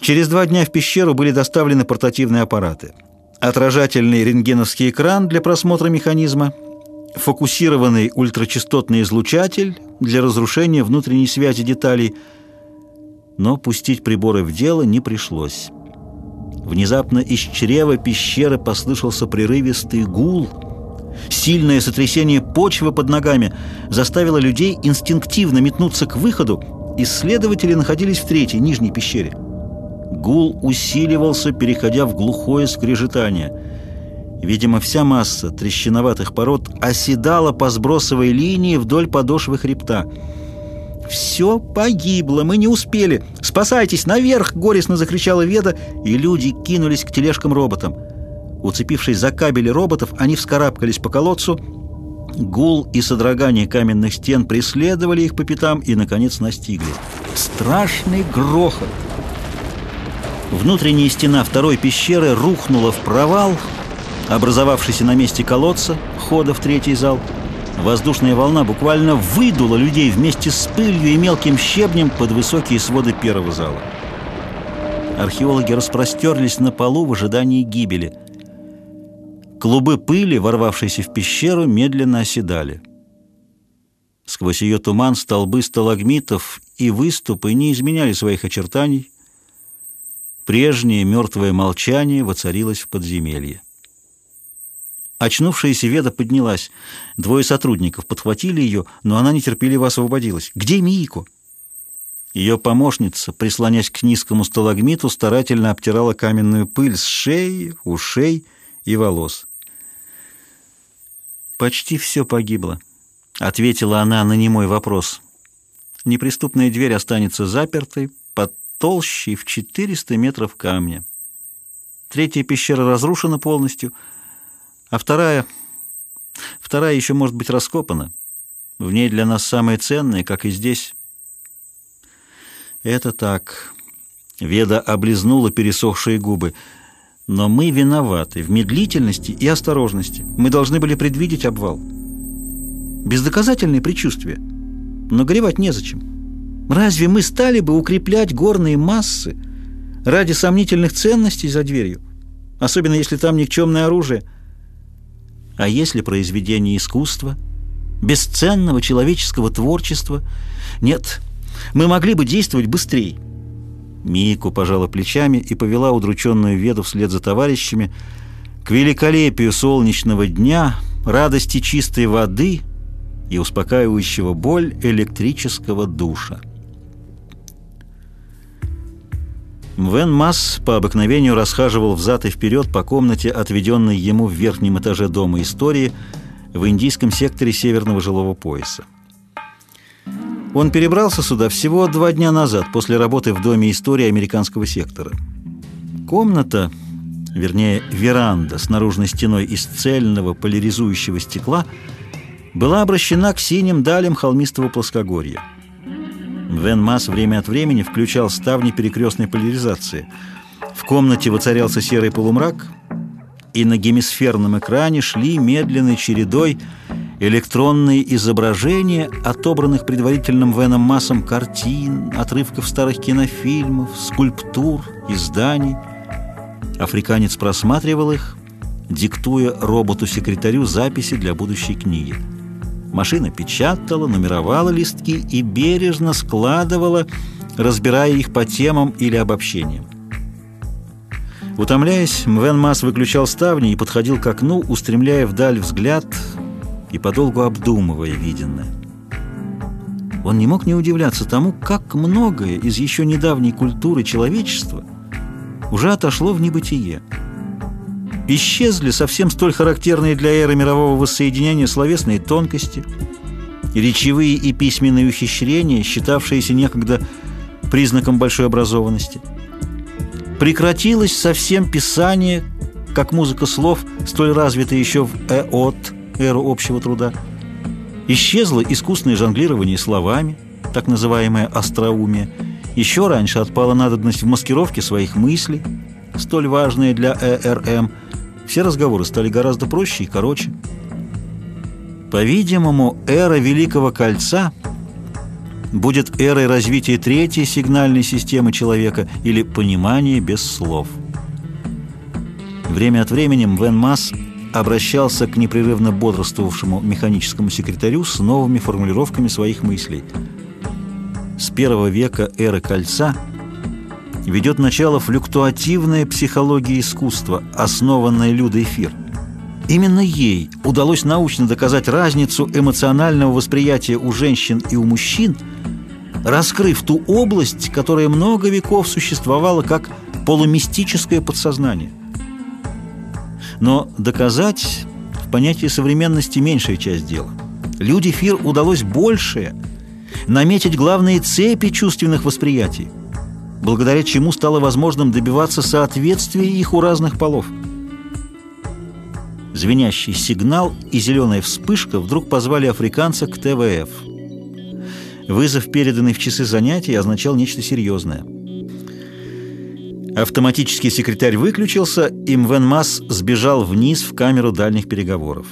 Через два дня в пещеру были доставлены портативные аппараты. Отражательный рентгеновский экран для просмотра механизма, фокусированный ультрачастотный излучатель для разрушения внутренней связи деталей, но пустить приборы в дело не пришлось. Внезапно из чрева пещеры послышался прерывистый гул. Сильное сотрясение почвы под ногами заставило людей инстинктивно метнуться к выходу. Исследователи находились в третьей, нижней пещере. Гул усиливался, переходя в глухое скрежетание. Видимо, вся масса трещиноватых пород оседала по сбросовой линии вдоль подошвы хребта. «Все погибло, мы не успели! Спасайтесь, наверх!» — горестно закричала Веда, и люди кинулись к тележкам-роботам. Уцепившись за кабели роботов, они вскарабкались по колодцу. Гул и содрогание каменных стен преследовали их по пятам и, наконец, настигли. Страшный грохот! Внутренняя стена второй пещеры рухнула в провал, образовавшийся на месте колодца, хода в третий зал — Воздушная волна буквально выдула людей вместе с пылью и мелким щебнем под высокие своды первого зала. Археологи распростерлись на полу в ожидании гибели. Клубы пыли, ворвавшиеся в пещеру, медленно оседали. Сквозь ее туман столбы сталагмитов и выступы не изменяли своих очертаний. Прежнее мертвое молчание воцарилось в подземелье. Очнувшаяся Веда поднялась. Двое сотрудников подхватили ее, но она нетерпеливо освободилась. «Где Мийко?» Ее помощница, прислонясь к низкому сталагмиту, старательно обтирала каменную пыль с шеи, ушей и волос. «Почти все погибло», — ответила она на немой вопрос. «Неприступная дверь останется запертой под толщей в 400 метров камня. Третья пещера разрушена полностью — а вторая... Вторая еще может быть раскопана. В ней для нас самое ценное, как и здесь. Это так. Веда облизнула пересохшие губы. Но мы виноваты в медлительности и осторожности. Мы должны были предвидеть обвал. Бездоказательные предчувствия. Но горевать незачем. Разве мы стали бы укреплять горные массы ради сомнительных ценностей за дверью? Особенно если там никчемное оружие – а если произведение искусства, бесценного человеческого творчества? Нет, мы могли бы действовать быстрее. Мику пожала плечами и повела удрученную Веду вслед за товарищами к великолепию солнечного дня, радости чистой воды и успокаивающего боль электрического душа. Мвен Масс по обыкновению расхаживал взад и вперед по комнате, отведенной ему в верхнем этаже Дома истории в индийском секторе Северного жилого пояса. Он перебрался сюда всего два дня назад, после работы в Доме истории американского сектора. Комната, вернее, веранда с наружной стеной из цельного поляризующего стекла была обращена к синим далям холмистого плоскогорья. Вен Масс время от времени включал ставни перекрестной поляризации. В комнате воцарялся серый полумрак, и на гемисферном экране шли медленной чередой электронные изображения, отобранных предварительным Веном Массом картин, отрывков старых кинофильмов, скульптур, изданий. Африканец просматривал их, диктуя роботу-секретарю записи для будущей книги. Машина печатала, нумеровала листки и бережно складывала, разбирая их по темам или обобщениям. Утомляясь, Мвен Мас выключал ставни и подходил к окну, устремляя вдаль взгляд и подолгу обдумывая виденное. Он не мог не удивляться тому, как многое из еще недавней культуры человечества уже отошло в небытие. Исчезли совсем столь характерные для эры мирового воссоединения словесные тонкости, речевые и письменные ухищрения, считавшиеся некогда признаком большой образованности. Прекратилось совсем писание, как музыка слов, столь развитая еще в эот, эру общего труда. Исчезло искусное жонглирование словами, так называемое остроумие. Еще раньше отпала надобность в маскировке своих мыслей, столь важная для ЭРМ – все разговоры стали гораздо проще и короче. По-видимому, эра Великого Кольца будет эрой развития третьей сигнальной системы человека или понимания без слов. Время от времени Мвен Масс обращался к непрерывно бодрствовавшему механическому секретарю с новыми формулировками своих мыслей. С первого века эры Кольца ведет начало флюктуативная психология искусства, основанная Людой Фир. Именно ей удалось научно доказать разницу эмоционального восприятия у женщин и у мужчин, раскрыв ту область, которая много веков существовала как полумистическое подсознание. Но доказать в понятии современности меньшая часть дела. Люди Фир удалось большее – наметить главные цепи чувственных восприятий, благодаря чему стало возможным добиваться соответствия их у разных полов. Звенящий сигнал и зеленая вспышка вдруг позвали африканца к ТВФ. Вызов, переданный в часы занятий, означал нечто серьезное – Автоматический секретарь выключился, и Мвен Масс сбежал вниз в камеру дальних переговоров.